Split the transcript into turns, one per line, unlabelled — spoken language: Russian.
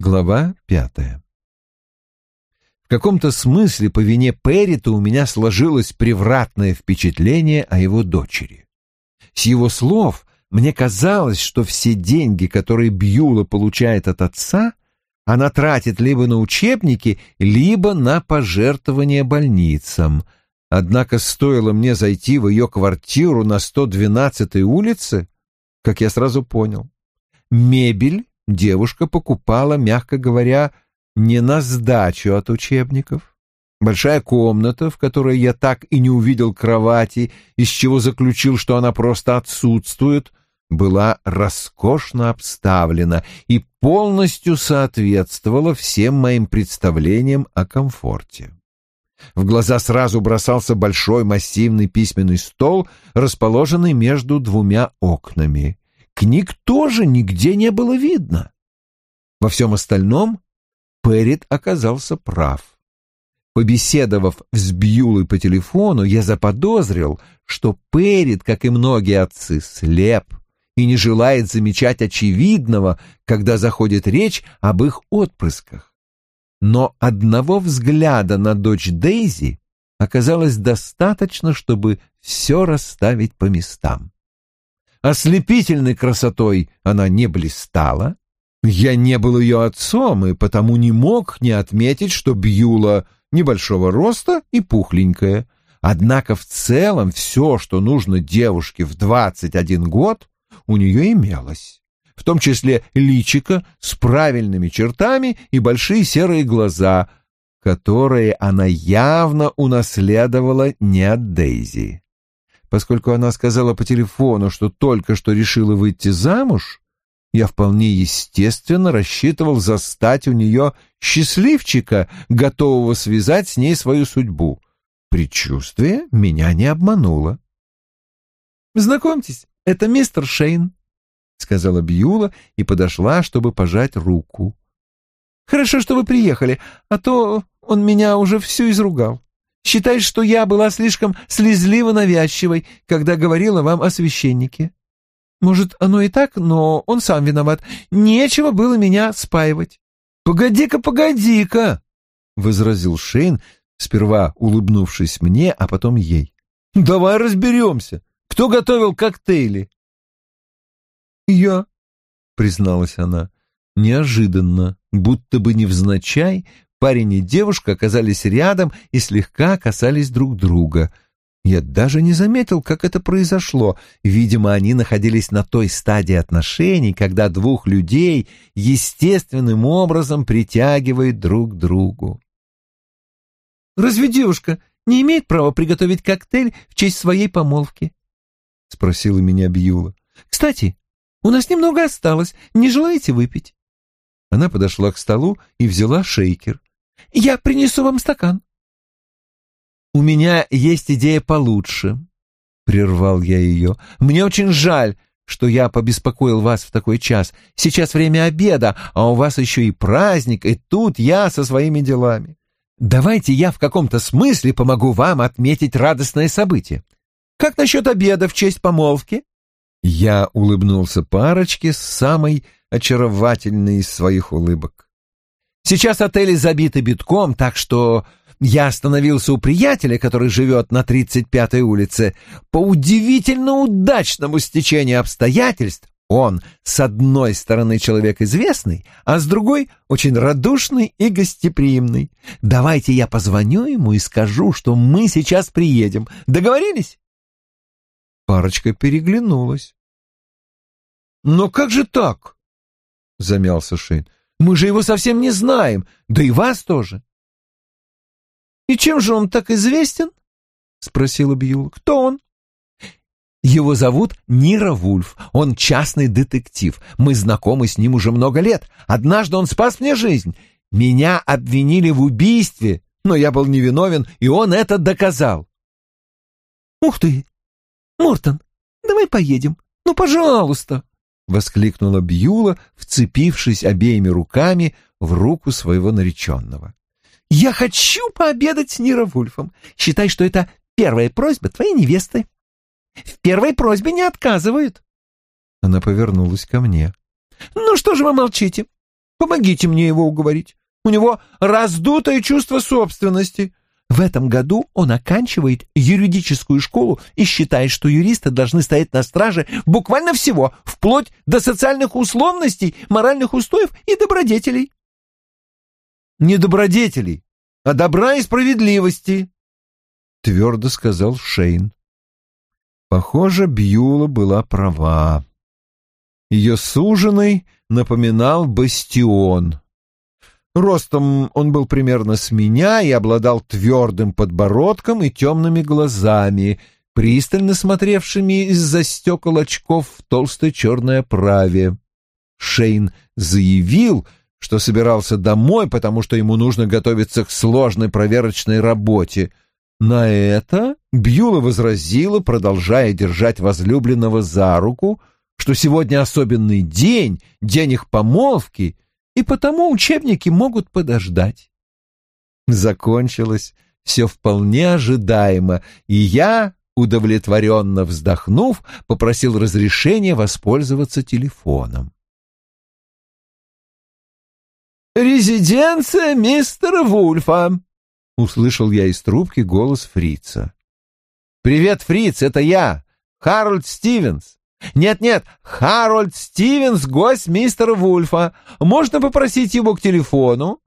Глава пятая. В каком-то смысле по вине Перрита у меня сложилось превратное впечатление о его дочери. С его слов мне казалось, что все деньги, которые Бьюла получает от отца, она тратит либо на учебники, либо на пожертвования больницам. Однако стоило мне зайти в ее квартиру на 112-й улице, как я сразу понял. Мебель девушка покупала, мягко говоря, не на сдачу от учебников. Большая комната, в которой я так и не увидел кровати, из чего заключил, что она просто отсутствует, была роскошно обставлена и полностью соответствовала всем моим представлениям о комфорте. В глаза сразу бросался большой массивный письменный стол, расположенный между двумя окнами. Книг тоже нигде не было видно. Во всем остальном Перрит оказался прав. Побеседовав с Бьюлой по телефону, я заподозрил, что Перрит, как и многие отцы, слеп и не желает замечать очевидного, когда заходит речь об их отпрысках. Но одного взгляда на дочь Дейзи оказалось достаточно, чтобы все расставить по местам. Ослепительной красотой она не блистала. Я не был ее отцом и потому не мог не отметить, что Бьюла небольшого роста и пухленькая. Однако в целом все, что нужно девушке в 21 год, у нее имелось. В том числе личико с правильными чертами и большие серые глаза, которые она явно унаследовала не от Дейзи. Поскольку она сказала по телефону, что только что решила выйти замуж, я вполне естественно рассчитывал застать у нее счастливчика, готового связать с ней свою судьбу. Предчувствие меня не обмануло. «Знакомьтесь, это мистер Шейн», — сказала Бьюла и подошла, чтобы пожать руку. «Хорошо, что вы приехали, а то он меня уже всю изругал. Считает, что я была слишком слезливо навязчивой, когда говорила вам о священнике. Может, оно и так, но он сам виноват. Нечего было меня спаивать. «Погоди-ка, погоди-ка!» — возразил Шейн, сперва улыбнувшись мне, а потом ей. «Давай разберемся. Кто готовил коктейли?» «Я», — призналась она, неожиданно, будто бы невзначай, Парень и девушка оказались рядом и слегка касались друг друга. Я даже не заметил, как это произошло. Видимо, они находились на той стадии отношений, когда двух людей естественным образом притягивают друг к другу. «Разве девушка не имеет права приготовить коктейль в честь своей помолвки?» — спросила меня Бьюла. «Кстати, у нас немного осталось. Не желаете выпить?» Она подошла к столу и взяла шейкер. Я принесу вам стакан. У меня есть идея получше, прервал я ее. Мне очень жаль, что я побеспокоил вас в такой час. Сейчас время обеда, а у вас еще и праздник, и тут я со своими делами. Давайте я в каком-то смысле помогу вам отметить радостное событие. Как насчет обеда в честь помолвки? Я улыбнулся парочке с самой очаровательной из своих улыбок. Сейчас отели забиты битком, так что я остановился у приятеля, который живет на 35-й улице. По удивительно удачному стечению обстоятельств он, с одной стороны, человек известный, а с другой — очень радушный и гостеприимный. Давайте я позвоню ему и скажу, что мы сейчас приедем. Договорились?» Парочка переглянулась. «Но как же так?» — замялся Шейн. Мы же его совсем не знаем, да и вас тоже. И чем же он так известен? спросила Бьюл. Кто он? Его зовут Нира Вульф. Он частный детектив. Мы знакомы с ним уже много лет. Однажды он спас мне жизнь. Меня обвинили в убийстве, но я был невиновен, и он это доказал. Ух ты! Мортон, давай поедем. Ну, пожалуйста воскликнула Бьюла, вцепившись обеими руками в руку своего нареченного. «Я хочу пообедать с Нира Вульфом. Считай, что это первая просьба твоей невесты. В первой просьбе не отказывают». Она повернулась ко мне. «Ну что же вы молчите?
Помогите мне его уговорить. У него раздутое чувство собственности. В этом году он оканчивает юридическую школу и считает, что юристы должны стоять на страже буквально всего, вплоть до социальных условностей, моральных устоев и добродетелей.
Не добродетелей, а добра и справедливости, твердо сказал Шейн. Похоже, Бьюла была права. Ее суженый напоминал бастион. Ростом он был примерно с меня и обладал твердым подбородком и темными глазами, пристально смотревшими из-за стекол очков в толстой черной оправе. Шейн заявил, что собирался домой, потому что ему нужно готовиться к сложной проверочной работе. На это Бьюла возразила, продолжая держать возлюбленного за руку, что сегодня особенный день, день их помолвки — и потому учебники могут подождать. Закончилось все вполне ожидаемо, и я, удовлетворенно вздохнув, попросил разрешения воспользоваться телефоном.
«Резиденция мистера Вульфа», — услышал я из трубки голос фрица.
«Привет, фриц, это я, Харольд Стивенс. «Нет-нет, Харольд Стивенс, гость мистера Вульфа. Можно попросить его к телефону?»